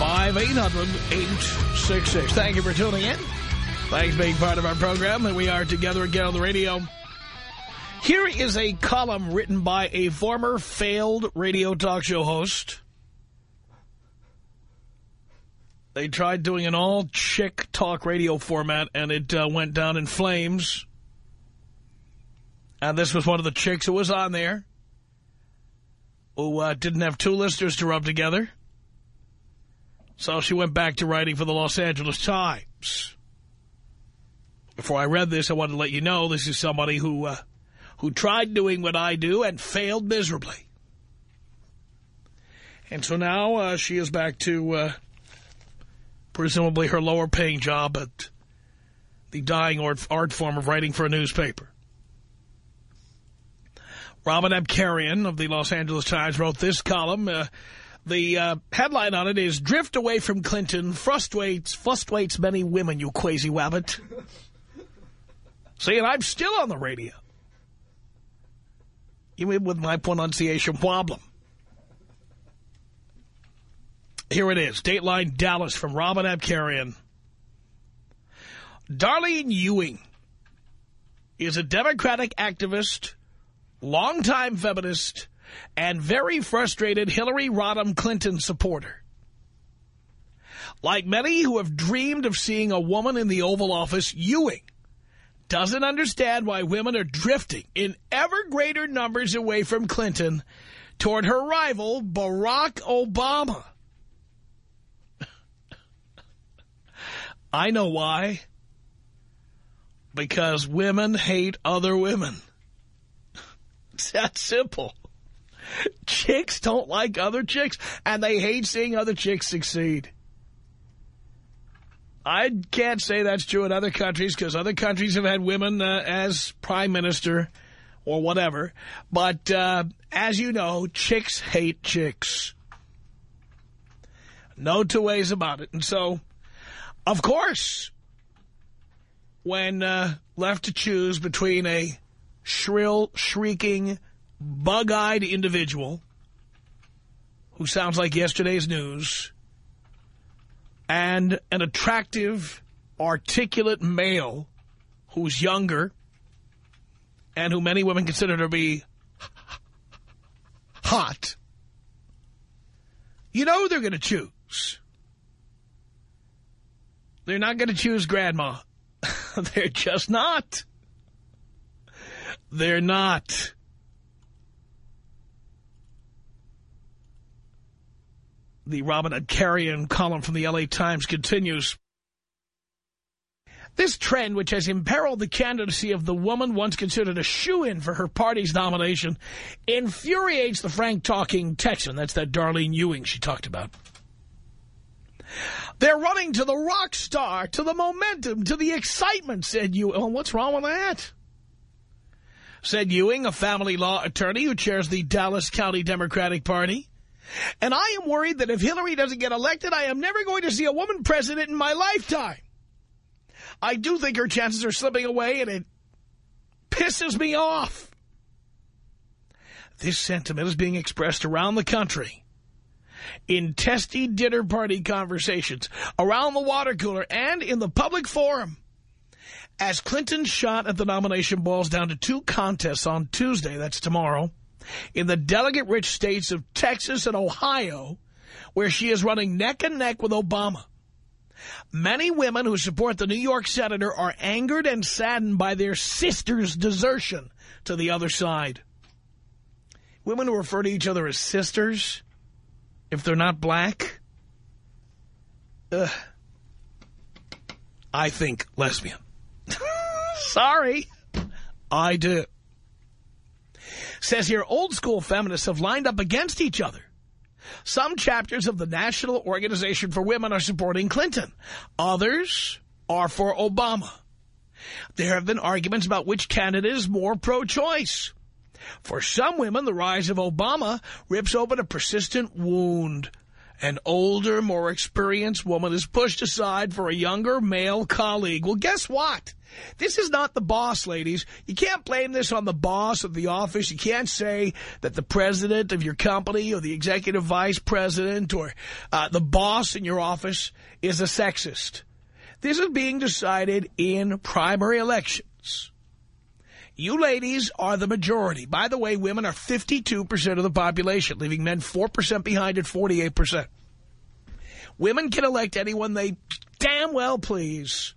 1-800-5800-866. Thank you for tuning in. Thanks for being part of our program. And we are together again on the radio. Here is a column written by a former failed radio talk show host. They tried doing an all-chick talk radio format, and it uh, went down in flames. And this was one of the chicks who was on there, who uh, didn't have two listeners to rub together. So she went back to writing for the Los Angeles Times. Before I read this, I wanted to let you know this is somebody who uh, who tried doing what I do and failed miserably. And so now uh, she is back to uh, presumably her lower-paying job at the dying art, art form of writing for a newspaper. Robin Abcarian of the Los Angeles Times wrote this column. Uh, the uh, headline on it is, Drift Away from Clinton frustrates, frustrates many women, you crazy wabbit. See, and I'm still on the radio. Even with my pronunciation problem. Here it is, Dateline Dallas from Robin Abcarian. Darlene Ewing is a Democratic activist, longtime feminist, and very frustrated Hillary Rodham Clinton supporter. Like many who have dreamed of seeing a woman in the Oval Office, Ewing doesn't understand why women are drifting in ever greater numbers away from Clinton toward her rival, Barack Obama. I know why. Because women hate other women. It's that simple. Chicks don't like other chicks, and they hate seeing other chicks succeed. I can't say that's true in other countries because other countries have had women uh, as prime minister or whatever. But uh, as you know, chicks hate chicks. No two ways about it. And so, of course, when uh, left to choose between a shrill, shrieking, bug-eyed individual who sounds like yesterday's news and an attractive, articulate male who's younger and who many women consider to be hot, you know they're going to choose. They're not going to choose grandma. they're just not. They're not. The Robin Abcarian column from the L.A. Times continues. This trend, which has imperiled the candidacy of the woman once considered a shoo-in for her party's nomination, infuriates the frank-talking Texan. That's that Darlene Ewing she talked about. They're running to the rock star, to the momentum, to the excitement, said Ewing. Oh, what's wrong with that? Said Ewing, a family law attorney who chairs the Dallas County Democratic Party. And I am worried that if Hillary doesn't get elected, I am never going to see a woman president in my lifetime. I do think her chances are slipping away, and it pisses me off. This sentiment is being expressed around the country in testy dinner party conversations, around the water cooler, and in the public forum. As Clinton's shot at the nomination boils down to two contests on Tuesday, that's tomorrow, in the delegate-rich states of Texas and Ohio, where she is running neck and neck with Obama. Many women who support the New York senator are angered and saddened by their sister's desertion to the other side. Women who refer to each other as sisters, if they're not black, I think lesbian. Sorry, I do. Says here, old school feminists have lined up against each other. Some chapters of the National Organization for Women are supporting Clinton. Others are for Obama. There have been arguments about which candidate is more pro-choice. For some women, the rise of Obama rips open a persistent wound. An older, more experienced woman is pushed aside for a younger male colleague. Well, guess what? This is not the boss, ladies. You can't blame this on the boss of the office. You can't say that the president of your company or the executive vice president or uh, the boss in your office is a sexist. This is being decided in primary elections. You ladies are the majority. By the way, women are 52% of the population, leaving men 4% behind at 48%. Women can elect anyone they damn well please.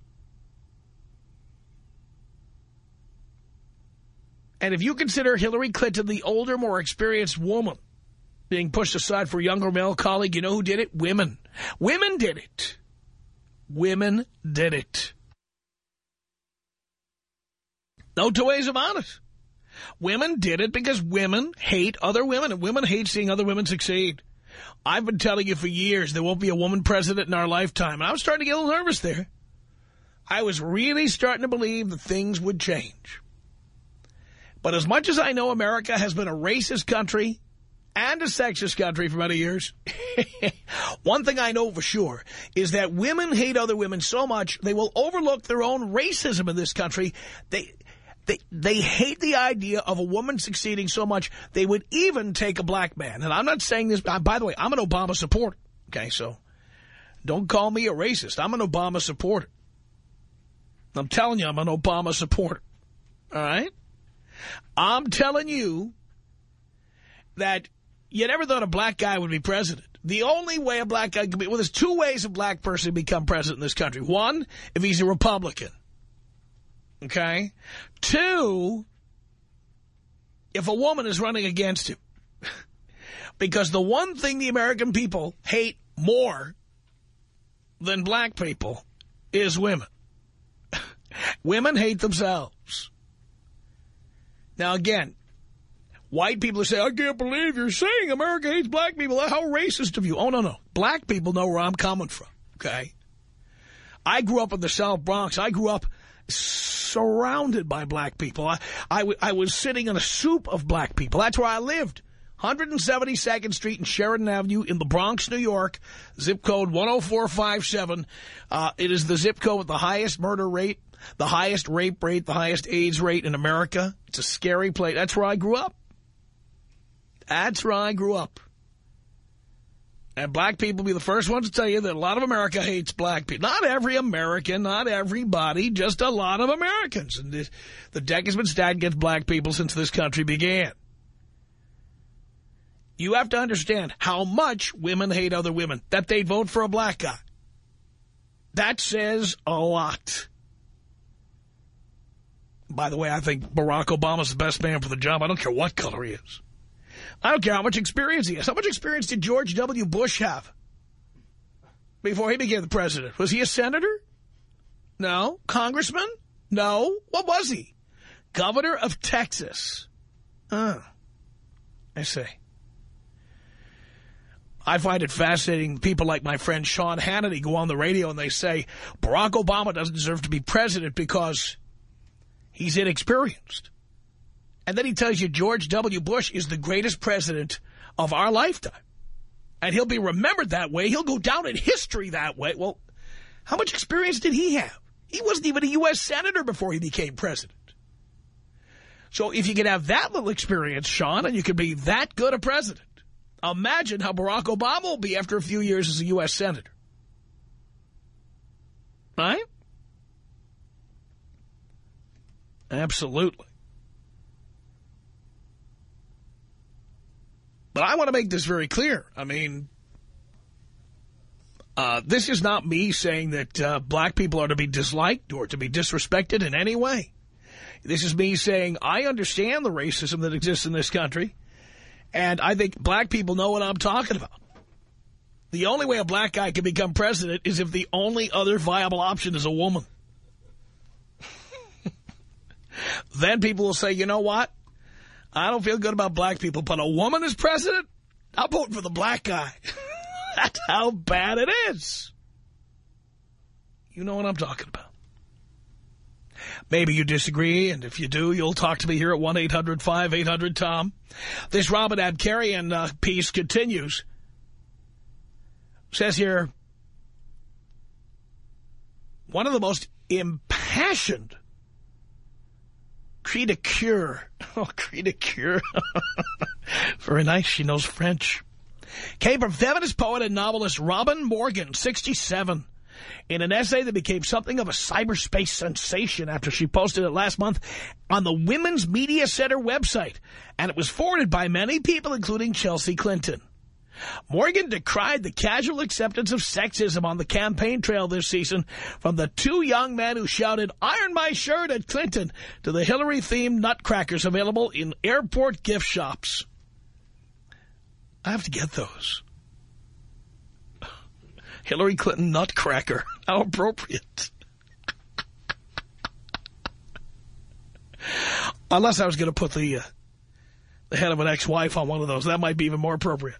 And if you consider Hillary Clinton the older, more experienced woman being pushed aside for a younger male colleague, you know who did it? Women. Women did it. Women did it. No two ways about it. Women did it because women hate other women, and women hate seeing other women succeed. I've been telling you for years there won't be a woman president in our lifetime, and I was starting to get a little nervous there. I was really starting to believe that things would change. But as much as I know America has been a racist country and a sexist country for many years, one thing I know for sure is that women hate other women so much they will overlook their own racism in this country. They they they hate the idea of a woman succeeding so much they would even take a black man. And I'm not saying this, by the way, I'm an Obama supporter. Okay, so don't call me a racist. I'm an Obama supporter. I'm telling you, I'm an Obama supporter. All right? I'm telling you that you never thought a black guy would be president. The only way a black guy could be, well, there's two ways a black person become president in this country. One, if he's a Republican. Okay? Two, if a woman is running against him. because the one thing the American people hate more than black people is women. women hate themselves. Now, again, white people say, I can't believe you're saying America hates black people. How racist of you. Oh, no, no. Black people know where I'm coming from, okay? I grew up in the South Bronx. I grew up surrounded by black people. I, I, was sitting in a soup of black people. That's where I lived. 172nd Street and Sheridan Avenue in the Bronx, New York, zip code 10457. Uh, it is the zip code with the highest murder rate the highest rape rate, the highest AIDS rate in America. It's a scary place. That's where I grew up. That's where I grew up. And black people be the first ones to tell you that a lot of America hates black people. Not every American, not everybody, just a lot of Americans. And this, the deck has been stacked against black people since this country began. You have to understand how much women hate other women, that they vote for a black guy. That says a lot. By the way, I think Barack Obama's the best man for the job. I don't care what color he is. I don't care how much experience he has. How much experience did George W. Bush have before he became the president? Was he a senator? No. Congressman? No. What was he? Governor of Texas. Oh, I say. I find it fascinating. People like my friend Sean Hannity go on the radio and they say Barack Obama doesn't deserve to be president because He's inexperienced. And then he tells you George W. Bush is the greatest president of our lifetime. And he'll be remembered that way. He'll go down in history that way. Well, how much experience did he have? He wasn't even a U.S. senator before he became president. So if you can have that little experience, Sean, and you can be that good a president, imagine how Barack Obama will be after a few years as a U.S. senator. Right? Absolutely. But I want to make this very clear. I mean, Uh, this is not me saying that uh, black people are to be disliked or to be disrespected in any way. This is me saying I understand the racism that exists in this country, and I think black people know what I'm talking about. The only way a black guy can become president is if the only other viable option is a woman. then people will say, you know what? I don't feel good about black people, but a woman is president? I'll vote for the black guy. That's how bad it is. You know what I'm talking about. Maybe you disagree, and if you do, you'll talk to me here at 1-800-5800-TOM. This Robin Abcarian uh, piece continues. Says here, one of the most impassioned cri de coeur. Oh, cri de coeur. Very nice. She knows French. Came from feminist poet and novelist Robin Morgan, 67. In an essay that became something of a cyberspace sensation after she posted it last month on the Women's Media Center website. And it was forwarded by many people, including Chelsea Clinton. Morgan decried the casual acceptance of sexism on the campaign trail this season from the two young men who shouted, iron my shirt at Clinton, to the Hillary-themed nutcrackers available in airport gift shops. I have to get those. Hillary Clinton nutcracker. How appropriate. Unless I was going to put the, uh, the head of an ex-wife on one of those. That might be even more appropriate.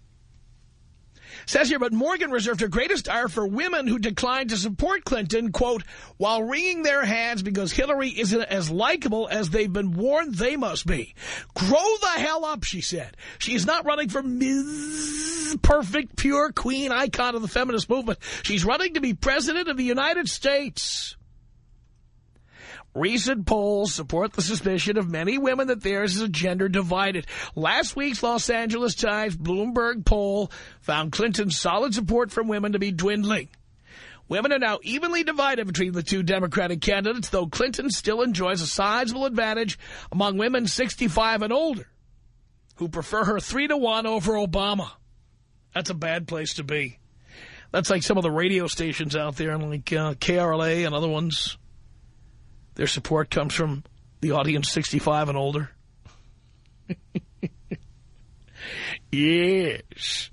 Says here, but Morgan reserved her greatest ire for women who declined to support Clinton, quote, while wringing their hands because Hillary isn't as likable as they've been warned they must be. Grow the hell up, she said. She is not running for Ms. Perfect, pure queen icon of the feminist movement. She's running to be president of the United States. Recent polls support the suspicion of many women that theirs is a gender divided. Last week's Los Angeles Times Bloomberg poll found Clinton's solid support from women to be dwindling. Women are now evenly divided between the two Democratic candidates, though Clinton still enjoys a sizable advantage among women 65 and older, who prefer her 3 to 1 over Obama. That's a bad place to be. That's like some of the radio stations out there, like uh, KRLA and other ones. Their support comes from the audience 65 and older. yes.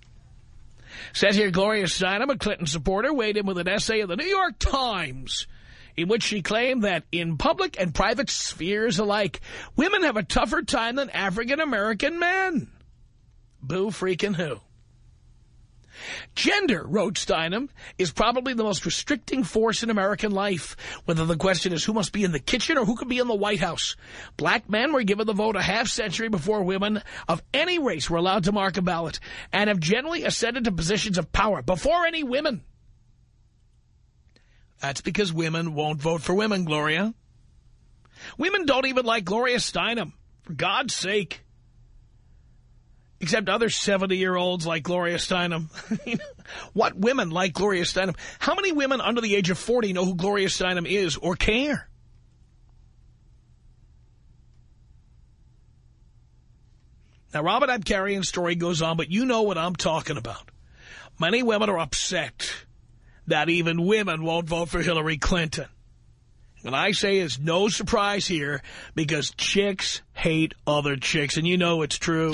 Says here, Gloria Steinem, a Clinton supporter, weighed in with an essay in the New York Times in which she claimed that in public and private spheres alike, women have a tougher time than African-American men. Boo freaking who. Gender, wrote Steinem, is probably the most restricting force in American life, whether the question is who must be in the kitchen or who can be in the White House. Black men were given the vote a half century before women of any race were allowed to mark a ballot and have generally ascended to positions of power before any women. That's because women won't vote for women, Gloria. Women don't even like Gloria Steinem, for God's sake. Except other 70-year-olds like Gloria Steinem. what women like Gloria Steinem? How many women under the age of 40 know who Gloria Steinem is or care? Now, Robert Abcarian's story goes on, but you know what I'm talking about. Many women are upset that even women won't vote for Hillary Clinton. And I say it's no surprise here because chicks hate other chicks, and you know it's true.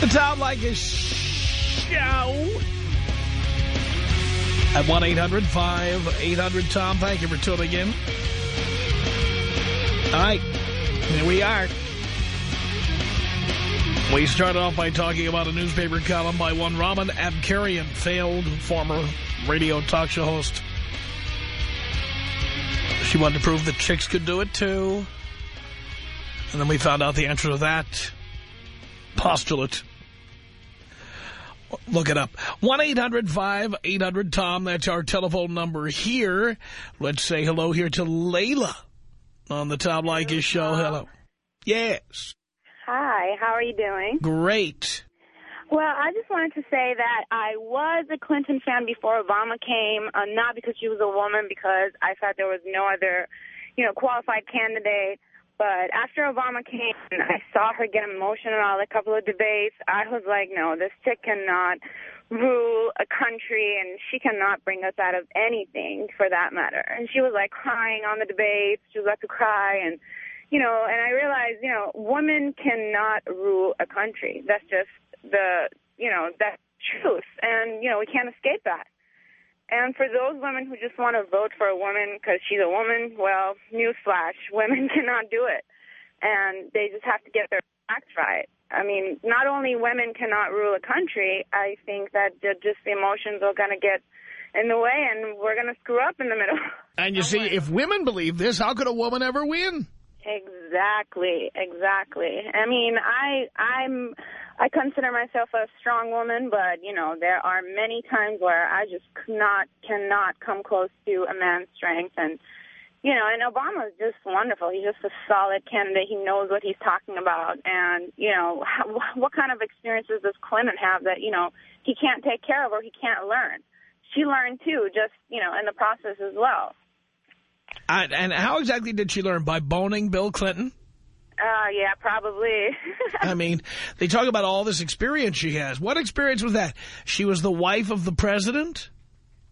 The Tom Leykis Show. At 1-800-5800-TOM. Thank you for tuning in. All right. Here we are. We started off by talking about a newspaper column by one Robin Abcarian, failed former radio talk show host. She wanted to prove that chicks could do it, too. And then we found out the answer to that postulate. Look it up. 1-800-5800-TOM. That's our telephone number here. Let's say hello here to Layla on the Tom Leykis show. Hello. Yes. Hi, how are you doing? Great. Well, I just wanted to say that I was a Clinton fan before Obama came, uh, not because she was a woman, because I thought there was no other, you know, qualified candidate. But after Obama came I saw her get emotional at a couple of debates, I was like, no, this chick cannot rule a country and she cannot bring us out of anything for that matter. And she was like crying on the debates. She was about to cry and, you know, and I realized, you know, women cannot rule a country. That's just the, you know, that's truth. And, you know, we can't escape that. And for those women who just want to vote for a woman because she's a woman, well, newsflash, women cannot do it. And they just have to get their facts right. I mean, not only women cannot rule a country, I think that just the emotions are going to get in the way and we're going to screw up in the middle. And you see, if women believe this, how could a woman ever win? Exactly, exactly. I mean, I I'm I consider myself a strong woman, but you know, there are many times where I just cannot cannot come close to a man's strength and you know, and Obama is just wonderful. He's just a solid candidate. He knows what he's talking about. And, you know, how, what kind of experiences does Clinton have that, you know, he can't take care of or he can't learn? She learned, too, just, you know, in the process as well. And how exactly did she learn? By boning Bill Clinton? Uh, yeah, probably. I mean, they talk about all this experience she has. What experience was that? She was the wife of the president?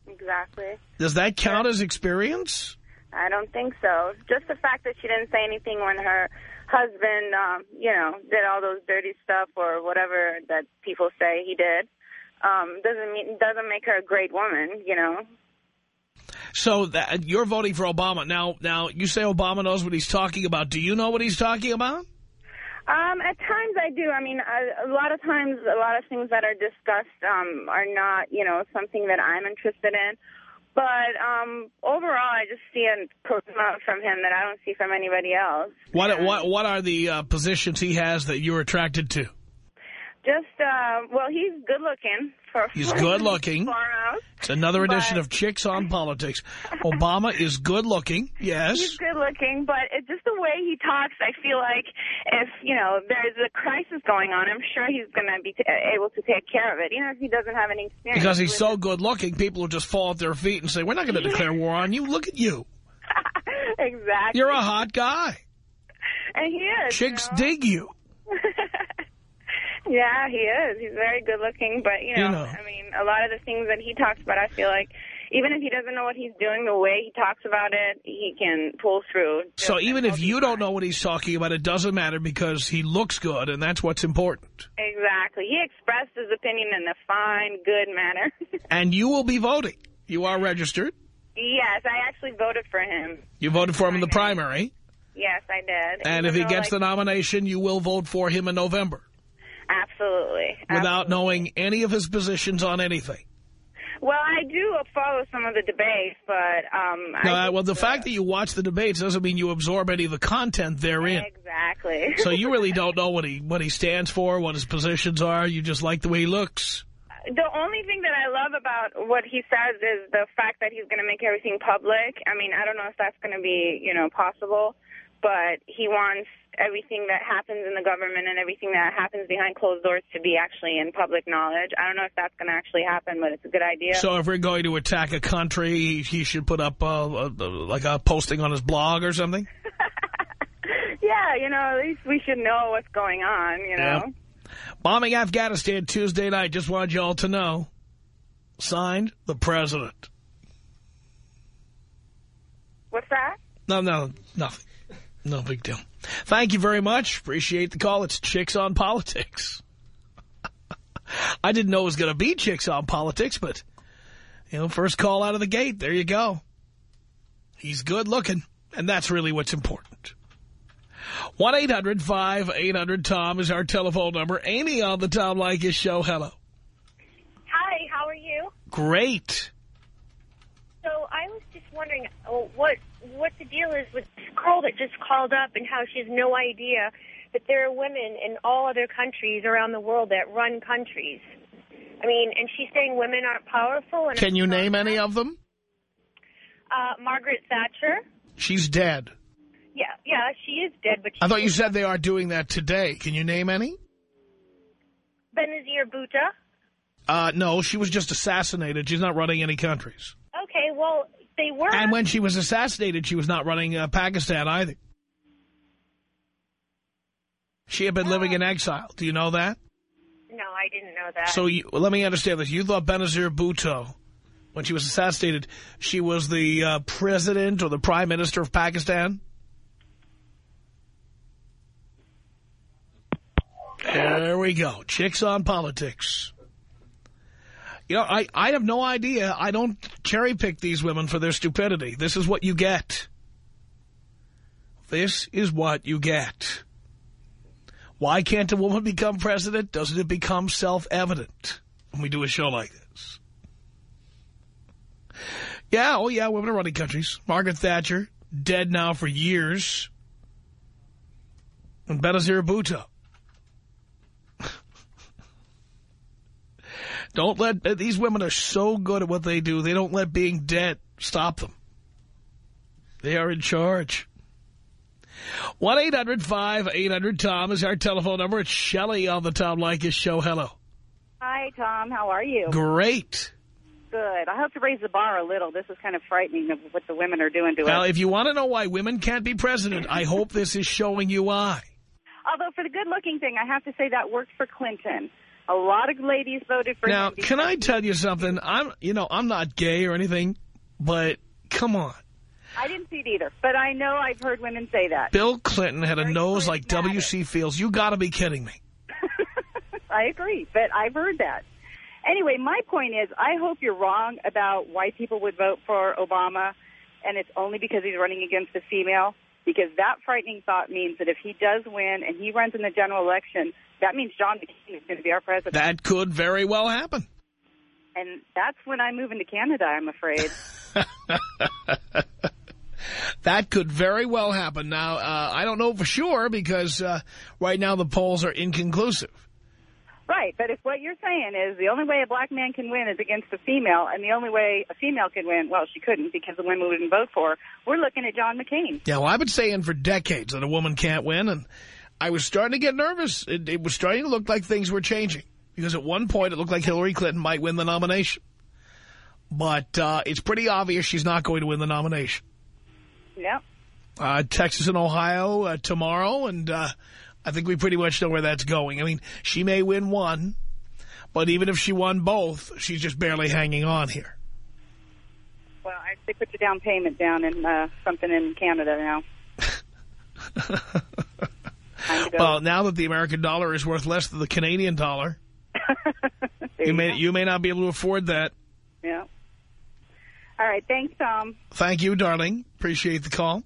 Exactly. Does that count as experience? I don't think so. Just the fact that she didn't say anything when her husband, um, you know, did all those dirty stuff or whatever that people say he did, um, doesn't mean doesn't make her a great woman, you know. So that, you're voting for Obama. Now, now you say Obama knows what he's talking about. Do you know what he's talking about? Um, at times I do. I mean, a, a lot of times, a lot of things that are discussed um, are not, you know, something that I'm interested in. But um, overall, I just see a charisma from him that I don't see from anybody else. What and what what are the uh, positions he has that you're attracted to? Just, uh, well, he's good looking. He's good looking. It's another edition But- of Chicks on Politics. Obama is good looking, yes. He's good looking, but it's just the way he talks. I feel like if, you know, there's a crisis going on, I'm sure he's going to be t uh, able to take care of it, even if he doesn't have any experience. Because he's so it. good looking, people will just fall at their feet and say, we're not going to declare war on you. Look at you. exactly. You're a hot guy. And he is. Chicks you know? dig you. Yeah, he is. He's very good looking, but, you know, You know. I mean, a lot of the things that he talks about, I feel like, even if he doesn't know what he's doing, the way he talks about it, he can pull through. So even if you don't know what he's talking about, it doesn't matter because he looks good, and that's what's important. Exactly. He expressed his opinion in a fine, good manner. And you will be voting. You are registered. yes, I actually voted for him. You voted for him in the primary. Yes, I did. And Even if he though, gets the nomination, you will vote for him in November Absolutely. without Absolutely. knowing any of his positions on anything. Well, I do follow some of the debates, but... Um, No, I well, the fact that you watch the debates doesn't mean you absorb any of the content therein. Exactly. So you really don't know what he what he stands for, what his positions are. You just like the way he looks. The only thing that I love about what he says is the fact that he's going to make everything public. I mean, I don't know if that's going to be, you know, possible, but he wants everything that happens in the government and everything that happens behind closed doors to be actually in public knowledge. I don't know if that's going to actually happen, but it's a good idea. So if we're going to attack a country, he, should put up uh, uh, like a posting on his blog or something. yeah, you know, at least we should know what's going on, you know. Yeah. Bombing Afghanistan Tuesday night. Just wanted you all to know. Signed, the president. What's that? No, no, nothing. No big deal. Thank you very much. Appreciate the call. It's Chicks on Politics. I didn't know it was going to be Chicks on Politics, but, you know, first call out of the gate. There you go. He's good looking, and that's really what's important. 1-800-5800-TOM is our telephone number. Amy on the Tom Leykis show. Hello. Hi, how are you? Great. So I was just wondering, oh, what what the deal is with this girl that just called up and how she has no idea that there are women in all other countries around the world that run countries. I mean, and she's saying women aren't powerful. And Can you name any of them? Uh, Margaret Thatcher. She's dead. Yeah, yeah, she is dead, but I thought you said they are doing that today. Can you name any? Benazir Bhutto. Uh, no, she was just assassinated. She's not running any countries. Okay, well, they were. And when she was assassinated, she was not running uh, Pakistan either. She had been living in exile. Do you know that? No, I didn't know that. So you, let me understand this. You thought Benazir Bhutto, when she was assassinated, she was the uh, president or the prime minister of Pakistan? There we go. Chicks on politics. You know, I, I have no idea. I don't cherry pick these women for their stupidity. This is what you get. This is what you get. Why can't a woman become president? Doesn't it become self-evident when we do a show like this? Yeah, oh yeah, women are running countries. Margaret Thatcher, dead now for years. And Benazir Bhutto. Don't let, uh, these women are so good at what they do, they don't let being dead stop them. They are in charge. 1-800-5800-TOM is our telephone number. It's Shelley on the Tom Leykis show. Hello. Hi, Tom. How are you? Great. Good. I hope to raise the bar a little. This is kind of frightening of what the women are doing to Now, us. if you want to know why women can't be president, I hope this is showing you why. Although for the good-looking thing, I have to say that worked for Clinton. A lot of ladies voted for Now, him. can I tell you something? I'm, you know, I'm not gay or anything, but come on. I didn't see it either, but I know I've heard women say that. Bill Clinton had a Very nose like. W.C. Fields. You got to be kidding me. I agree, but I've heard that. Anyway, my point is, I hope you're wrong about why people would vote for Obama, and it's only because he's running against a female. Because that frightening thought means that if he does win and he runs in the general election, that means John McCain is going to be our president. That could very well happen. and that's when I move into Canada, I'm afraid. That could very well happen. Now, uh, I don't know for sure because uh, right now the polls are inconclusive. Right, but if what you're saying is the only way a black man can win is against a female, and the only way a female can win, well, she couldn't because the women wouldn't vote for her, we're looking at John McCain. Yeah, well, I've been saying for decades that a woman can't win, and I was starting to get nervous. It, it was starting to look like things were changing because at one point it looked like Hillary Clinton might win the nomination. But uh, it's pretty obvious she's not going to win the nomination. Yep. Uh, Texas and Ohio uh, tomorrow, and uh, I think we pretty much know where that's going. I mean, she may win one, but even if she won both, she's just barely hanging on here. Well, I they put the down payment down in uh, something in Canada now. Time to go. Well, now that the American dollar is worth less than the Canadian dollar, There you may you may not be able to afford that. Yeah. All right. Thanks, Tom. Thank you, darling. Appreciate the call.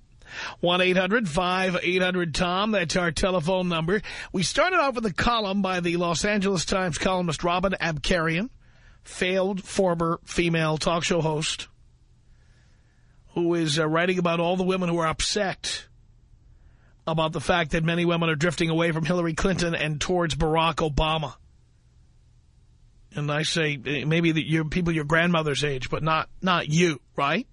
1-800-5800-TOM. That's our telephone number. We started off with a column by the Los Angeles Times columnist Robin Abcarian, failed former female talk show host, who is uh, writing about all the women who are upset about the fact that many women are drifting away from Hillary Clinton and towards Barack Obama. And I say, eh, maybe that you're people your grandmother's age, but not not you, right?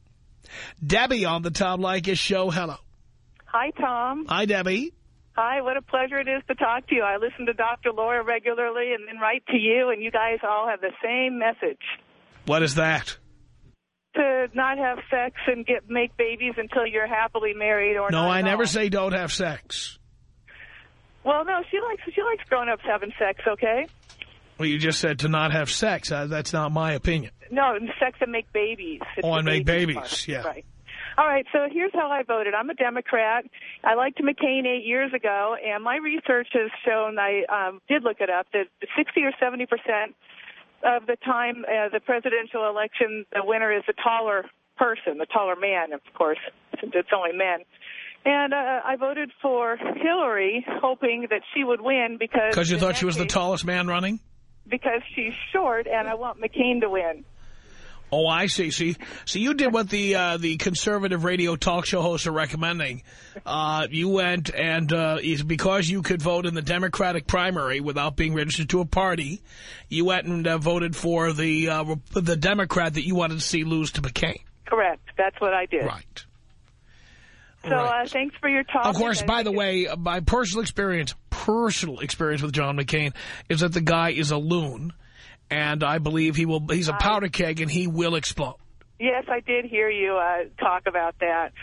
Debbie on the Tom Leykis show. Hello. Hi, Tom. Hi, Debbie. Hi, what a pleasure it is to talk to you. I listen to Dr. Laura regularly and then write to you, and you guys all have the same message. What is that? To not have sex and get make babies until you're happily married or No, I never all. say don't have sex. Well, no, she likes she likes grown-ups having sex, okay? Well, you just said to not have sex. Uh, that's not my opinion. No, and sex and make babies. It's Oh, and make babies part. yeah. Right. All right, so here's how I voted. I'm a Democrat. I liked McCain eight years ago, and my research has shown, I um, did look it up, that 60 or 70 percent of the time uh, the presidential election, the winner is the taller person, the taller man, of course, since it's only men. And uh, I voted for Hillary, hoping that she would win because Because you thought she was the tallest man running? Because she's short, and I want McCain to win. Oh, I see. See, so you did what the uh, the conservative radio talk show hosts are recommending. Uh, you went and uh, because you could vote in the Democratic primary without being registered to a party, you went and uh, voted for the uh, the Democrat that you wanted to see lose to McCain. Correct. That's what I did. Right. So Right. uh, thanks for your talk. Of course, by the way, uh, my personal experience, personal experience with John McCain is that the guy is a loon, and I believe he will. He's a powder keg, and he will explode. Yes, I did hear you uh, talk about that.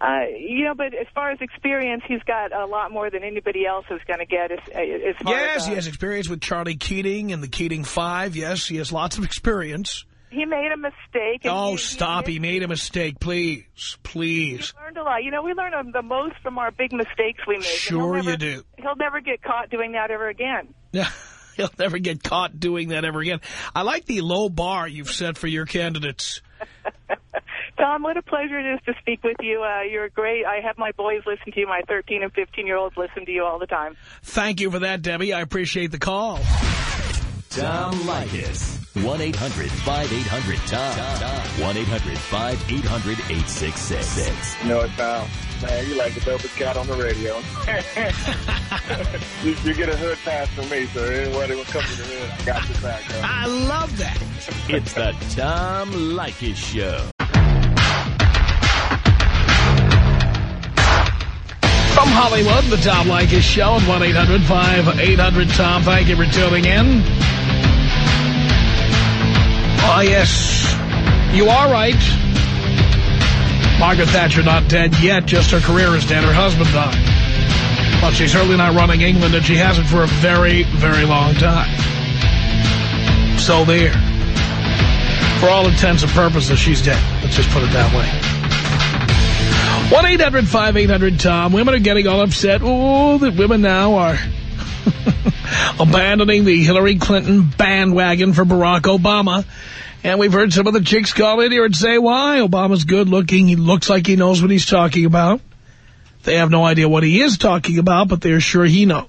Uh, you know, but as far as experience, he's got a lot more than anybody else is going to get. As, as far Yes, as, uh, he has experience with Charlie Keating and the Keating Five. Yes, he has lots of experience. He made a mistake. And Oh, he, stop. He made a mistake. Please, please. He learned a lot. You know, we learn the most from our big mistakes we make. Sure never- you do. He'll never get caught doing that ever again. He'll never get caught doing that ever again. I like the low bar you've set for your candidates. Tom, what a pleasure it is to speak with you. Uh, you're great. I have my boys listen to you. My 13 and 15-year-olds listen to you all the time. Thank you for that, Debbie. I appreciate the call. Tom Leykis. 1-800-5800-TOM. 1-800-5800-866. You know it, pal. Man, you like the dopest cat on the radio. you, you get a hood pass from me, so anybody will come to the hood. I got your back, man. I love that. It's the Tom Leykis Show. From Hollywood, the Tom Leykis Show at 1-800-5800-TOM. Thank you for tuning in. Oh, yes. You are right. Margaret Thatcher not dead yet, just her career is dead. Her husband died. But she's certainly not running England, and she hasn't for a very, very long time. So there. For all intents and purposes, she's dead. Let's just put it that way. 1-800-5800-TOM. Women are getting all upset. Oh, that women now are abandoning the Hillary Clinton bandwagon for Barack Obama. And we've heard some of the chicks call in here and say why. Obama's good looking. He looks like he knows what he's talking about. They have no idea what he is talking about, but they're sure he knows.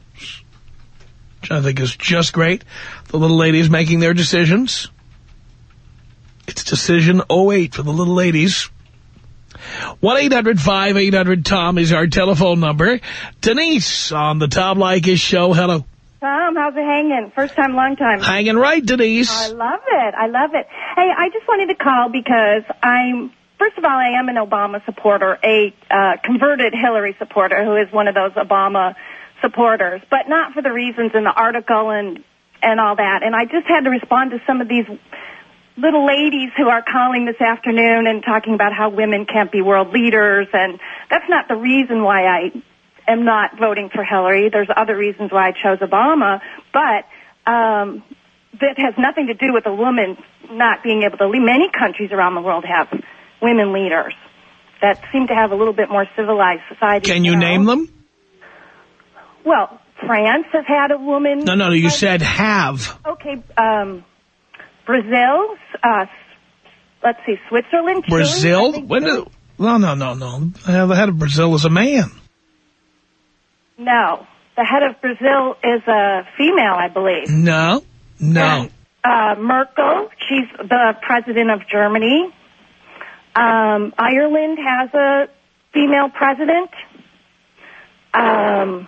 Which I think is just great. The little ladies making their decisions. It's decision 08 for the little ladies. 1-800-5800-TOM is our telephone number. Denise on the Tom Leykis show. Hello. Tom, how's it hanging? First time, long time. Hanging right, Denise. I love it. I love it. Hey, I just wanted to call because I'm, first of all, I am an Obama supporter, a uh, converted Hillary supporter who is one of those Obama supporters, but not for the reasons in the article and, and all that. And I just had to respond to some of these little ladies who are calling this afternoon and talking about how women can't be world leaders and that's not the reason why I am not voting for Hillary. There's other reasons why I chose Obama, but um that has nothing to do with a woman not being able to lead. Many countries around the world have women leaders that seem to have a little bit more civilized society. Can you name them? Well, France has had a woman. No, no, no. You said have. Okay, um, Brazil, uh, let's see, Switzerland, Chile, Brazil? When did, no, no, no, no. The head of Brazil is a man. No, the head of Brazil is a female, I believe. No, no. Uh, Merkel, she's the president of Germany. Um, Ireland has a female president. Um,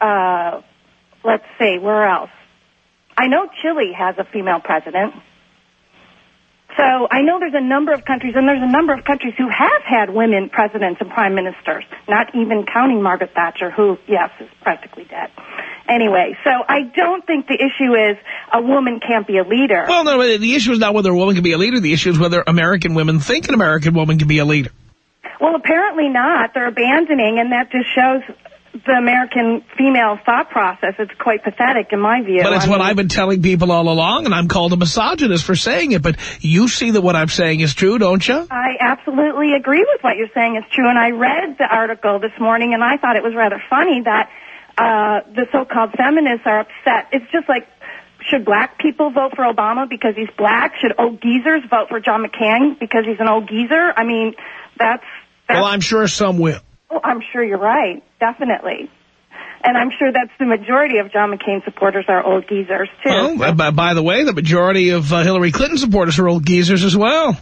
uh, let's see, where else? I know Chile has a female president. So I know there's a number of countries, and there's a number of countries who have had women presidents and prime ministers, not even counting Margaret Thatcher, who, yes, is practically dead. Anyway, so I don't think the issue is a woman can't be a leader. Well, no, the issue is not whether a woman can be a leader. The issue is whether American women think an American woman can be a leader. Well, apparently not. They're abandoning, and that just shows the American female thought process. It's quite pathetic in my view. But it's I what mean, I've been telling people all along, and I'm called a misogynist for saying it. But you see that what I'm saying is true, don't you? I absolutely agree with what you're saying is true, and I read the article this morning, and I thought it was rather funny that uh, the so-called feminists are upset. It's just like, should black people vote for Obama because he's black? Should old geezers vote for John McCain because he's an old geezer? I mean, that's... that's Well, I'm sure some will. Oh, I'm sure you're right. Definitely. And I'm sure that's the majority of John McCain supporters are old geezers, too. Well, by, by the way, the majority of uh, Hillary Clinton supporters are old geezers as well.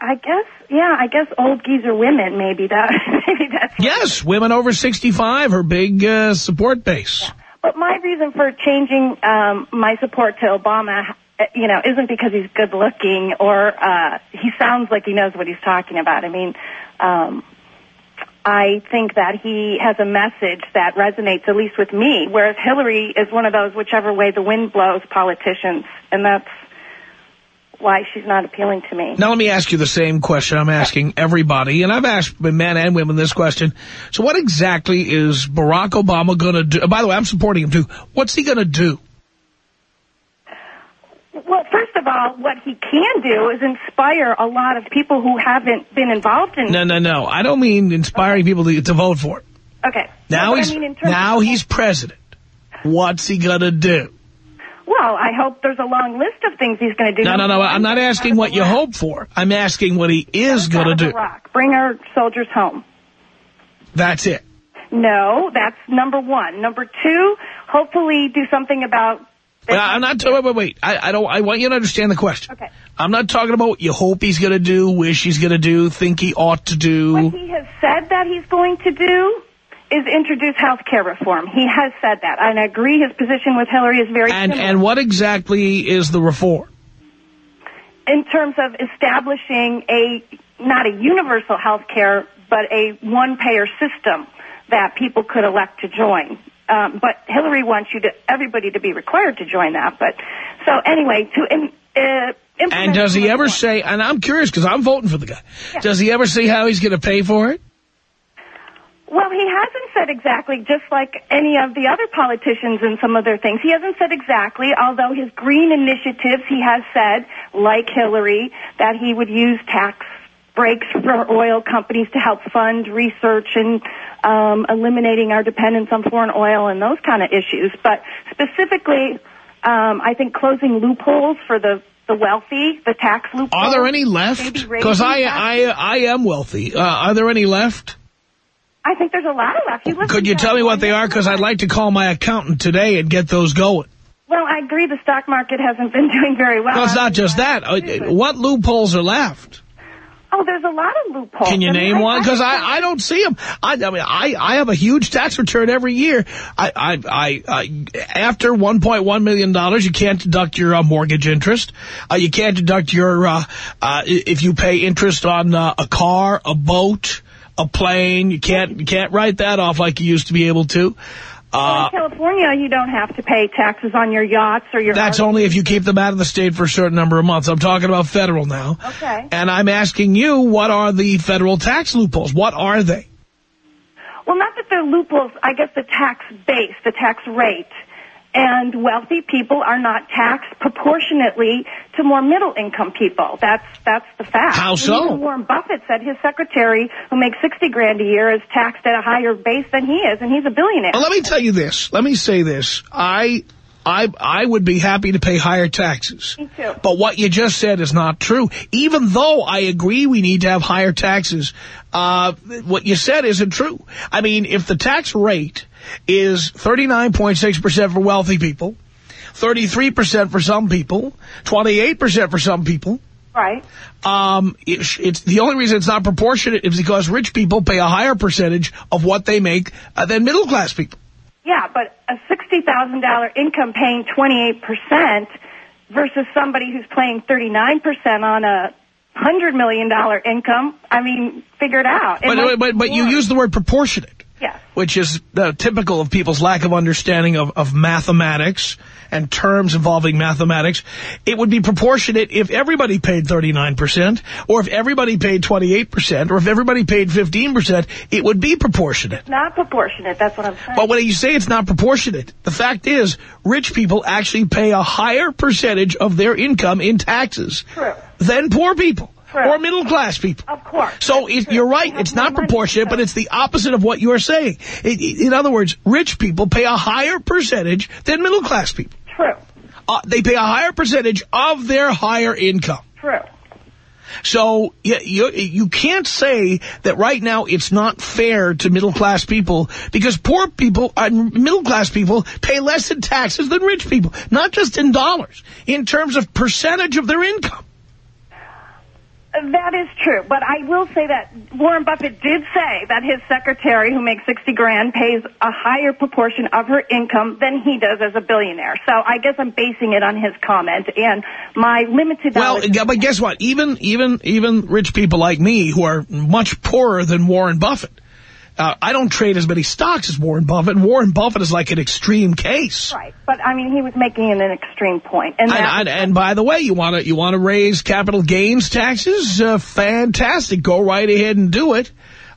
I guess, yeah, I guess old geezer women, maybe that, maybe that's. Yes, women over 65 are big uh, support base. But my reason for changing um, my support to Obama, uh, you know, isn't because he's good looking or uh, he sounds like he knows what he's talking about. I mean, um, I think that he has a message that resonates at least with me, whereas Hillary is one of those whichever way the wind blows politicians, and that's why she's not appealing to me. Now let me ask you the same question I'm asking everybody, and I've asked men and women this question. So what exactly is Barack Obama going to do? By the way, I'm supporting him too. What's he going to do? Well, first of all, what he can do is inspire a lot of people who haven't been involved in. No, no, no. I don't mean inspiring people to, to vote for him. Okay. Now No, he's I mean in terms now he's president. What's he going to do? Well, I hope there's a long list of things he's going to do. No, no, no. I'm not asking what you hope for. I'm asking what he is going to do. Iraq. Bring our soldiers home. That's it. No, that's number one. Number two, hopefully do something about. But I'm not talking. Wait, wait, wait. I, I don't. I want you to understand the question. Okay. I'm not talking about what you hope he's going to do, wish he's going to do, think he ought to do. What he has said that he's going to do is introduce health care reform. He has said that. And I agree his position with Hillary is very And similar. and what exactly is the reform? in terms of establishing a not a universal health care, but a one-payer system that people could elect to join. Um, but Hillary wants you to everybody to be required to join that. But so anyway, to in, uh, implement And does he ever say? And I'm curious because I'm voting for the guy. Does he ever say how he's going to pay for it? Well, he hasn't said exactly, just like any of the other politicians and some of their things. He hasn't said exactly, although his green initiatives, he has said, like Hillary, that he would use tax breaks for oil companies to help fund research and um, eliminating our dependence on foreign oil and those kind of issues. But specifically, um, I think closing loopholes for the the wealthy, the tax loopholes. Are there any left? Because I. I I am wealthy. Uh, are there any left? I think there's a lot of left. You Could you tell me what they are? Because I'd like to call my accountant today and get those going. Well, I agree the stock market hasn't been doing very well. No, it's not just that. Uh, What loopholes are left? Oh, there's a lot of loopholes. Can you I name I- one? Because I, I don't see them. I, I mean, I, I have a huge tax return every year. I, I, I, I after $1.1 million, dollars, you can't deduct your uh, mortgage interest. Uh, you can't deduct your, uh, uh, if you pay interest on uh, a car, a boat, a plane. You can't, you can't write that off like you used to be able to. Well, Uh, in California, you don't have to pay taxes on your yachts or your. that's only if you keep them out of the state for a certain number of months. I'm talking about federal now. Okay. And I'm asking you, what are the federal tax loopholes? What are they? Well, not that they're loopholes. I guess the tax base, the tax rate, and wealthy people are not taxed proportionately to more middle income people. That's that's the fact. How so? even Warren Buffett said his secretary, who makes sixty grand a year, is taxed at a higher base than he is, and he's a billionaire. Well, let me tell you this. Let me say this. I, I, I would be happy to pay higher taxes. Me too. But what you just said is not true. Even though I agree we need to have higher taxes, uh, what you said isn't true. I mean, if the tax rate is 39.6% for wealthy people, 33% for some people, 28% for some people, Right. um, it's, it's the only reason it's not proportionate is because rich people pay a higher percentage of what they make uh, than middle class people. Yeah, but a sixty thousand dollar income paying twenty eight percent versus somebody who's paying thirty nine percent on a hundred million dollar income. I mean, figure it out. It But, might but, but you use the word proportionate, yes. which is uh, typical of people's lack of understanding of, of mathematics and terms involving mathematics. It would be proportionate if everybody paid 39%, or if everybody paid 28%, or if everybody paid 15%, it would be proportionate. Not proportionate. That's what I'm saying. But when you say it's not proportionate, the fact is rich people actually pay a higher percentage of their income in taxes True. than poor people True. or middle class people. Of course. So it, you're right. It's not proportionate, but it's the opposite of what you're saying. It, in other words, rich people pay a higher percentage than middle class people. True. Uh, they pay a higher percentage of their higher income. True. So you, you, you can't say that right now it's not fair to middle-class people because poor people, uh, middle-class people pay less in taxes than rich people, not just in dollars, in terms of percentage of their income. That is true, but I will say that Warren Buffett did say that his secretary, who makes 60 grand, pays a higher proportion of her income than he does as a billionaire. So I guess I'm basing it on his comment and my limited Well, but guess what? Even even even rich people like me who are much poorer than Warren Buffett, uh, I don't trade as many stocks as Warren Buffett. Warren Buffett is like an extreme case. Right, but I mean, he was making an extreme point, and, And, and, and by the way, you want to you want to raise capital gains taxes? Uh, fantastic. Go right ahead and do it.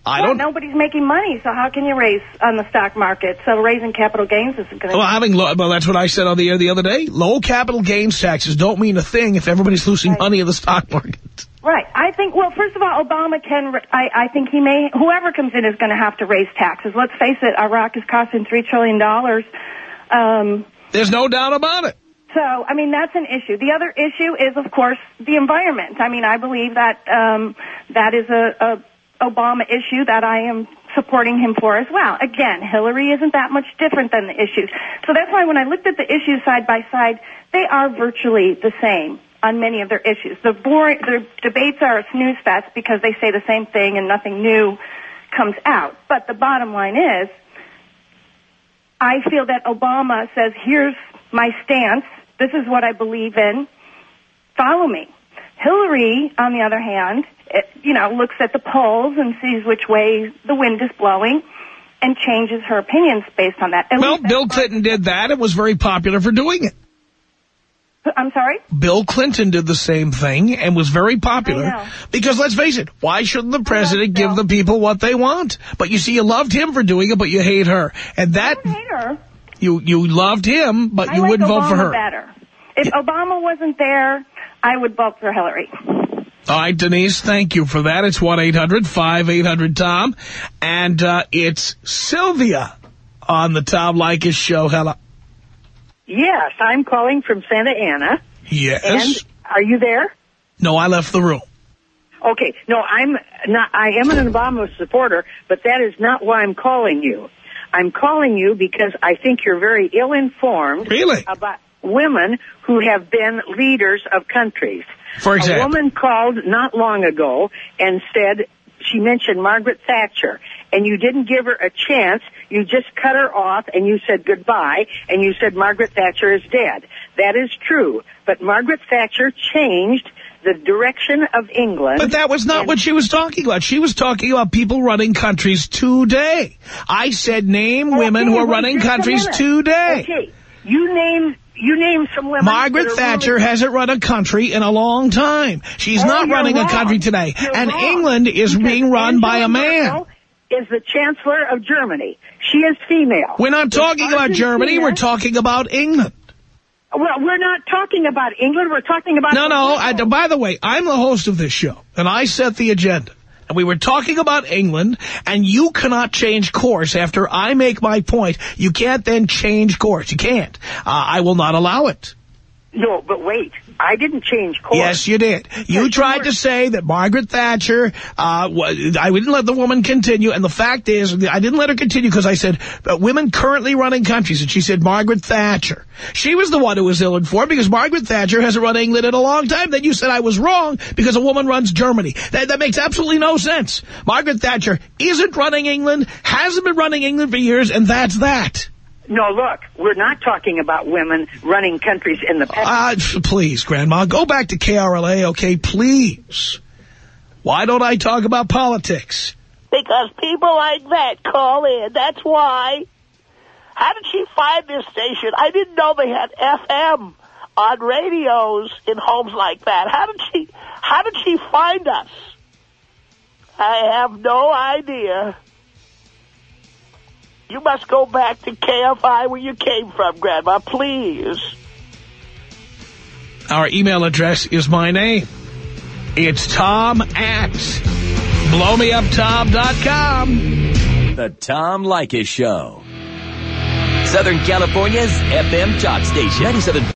I well, don't. nobody's making money, so how can you raise on the stock market? So raising capital gains isn't going to. Well, having low, well, that's what I said on the air the other day. Low capital gains taxes don't mean a thing if everybody's losing Right. money in the stock market. Right. I think, well, first of all, Obama can, I, I think he may, whoever comes in is going to have to raise taxes. Let's face it, Iraq is costing $3 trillion. Um, There's no doubt about it. so, I mean, that's an issue. The other issue is, of course, the environment. I mean, I believe that, um, that is a, a Obama issue that I am supporting him for as well. Again, Hillary isn't that much different than the issues. So that's why when I looked at the issues side by side, they are virtually the same on many of their issues. The boring, the debates are a snooze fest because they say the same thing and nothing new comes out. But the bottom line is, I feel that Obama says, here's my stance. This is what I believe in. Follow me. Hillary, on the other hand, it, you know, looks at the polls and sees which way the wind is blowing and changes her opinions based on that. At Well, Bill Clinton did that and was very popular for doing it. I'm sorry? Bill Clinton did the same thing and was very popular. Because let's face it, why shouldn't the president give the people what they want? But you see, you loved him for doing it, but you hate her. And that, hate her. you, you loved him, but I you like wouldn't Obama vote for her. better. If Obama wasn't there, I would vote for Hillary. All right, Denise, thank you for that. It's 1-800-5800-TOM. And uh, it's Sylvia on the Tom Leykis show. Hello. Yes, I'm calling from Santa Ana. Yes. And are you there? no, I left the room. Okay. No, I'm not. I am an Obama supporter, but that is not why I'm calling you. I'm calling you because I think you're very ill-informed Really? about women who have been leaders of countries. For example. A woman called not long ago and said she mentioned Margaret Thatcher and you didn't give her a chance. You just cut her off and you said goodbye and you said Margaret Thatcher is dead. That is true. But Margaret Thatcher changed the direction of England. But that was not what she was talking about. She was talking about people running countries today. I said name women who are running countries today. Okay. You name you name some women. Margaret Thatcher ruling- hasn't run a country in a long time. She's Oh, not running wrong. a country today. You're and wrong. England is Because being run by a man. Merkel Is the Chancellor of Germany. She is female. We're not talking about Germany. We're talking about England. Well, we're not talking about England. We're talking about. No, no. I, by the way, I'm the host of this show, and I set the agenda. And we were talking about England, and you cannot change course after I make my point. You can't then change course. You can't. Uh, I will not allow it. No, but wait. I didn't change course. Yes, you did. You you tried to say that Margaret Thatcher, uh, I didn't let the woman continue, and the fact is, I didn't let her continue because I said, uh, women currently running countries, and she said Margaret Thatcher. She was the one who was ill-informed because Margaret Thatcher hasn't run England in a long time. Then you said I was wrong because a woman runs Germany. That, that makes absolutely no sense. Margaret Thatcher isn't running England, hasn't been running England for years, and that's that. No, look. We're not talking about women running countries in the past. Uh, please, Grandma, go back to KRLA, okay? Please. Why don't I talk about politics? Because people like that call in. That's why. How did she find this station? I didn't know they had FM on radios in homes like that. How did she? How did she find us? I have no idea. You must go back to KFI where you came from, Grandma, please. Our email address is my name. Eh? It's Tom at blowmeuptom.com. The Tom Leykis Show. Southern California's FM talk station. 97.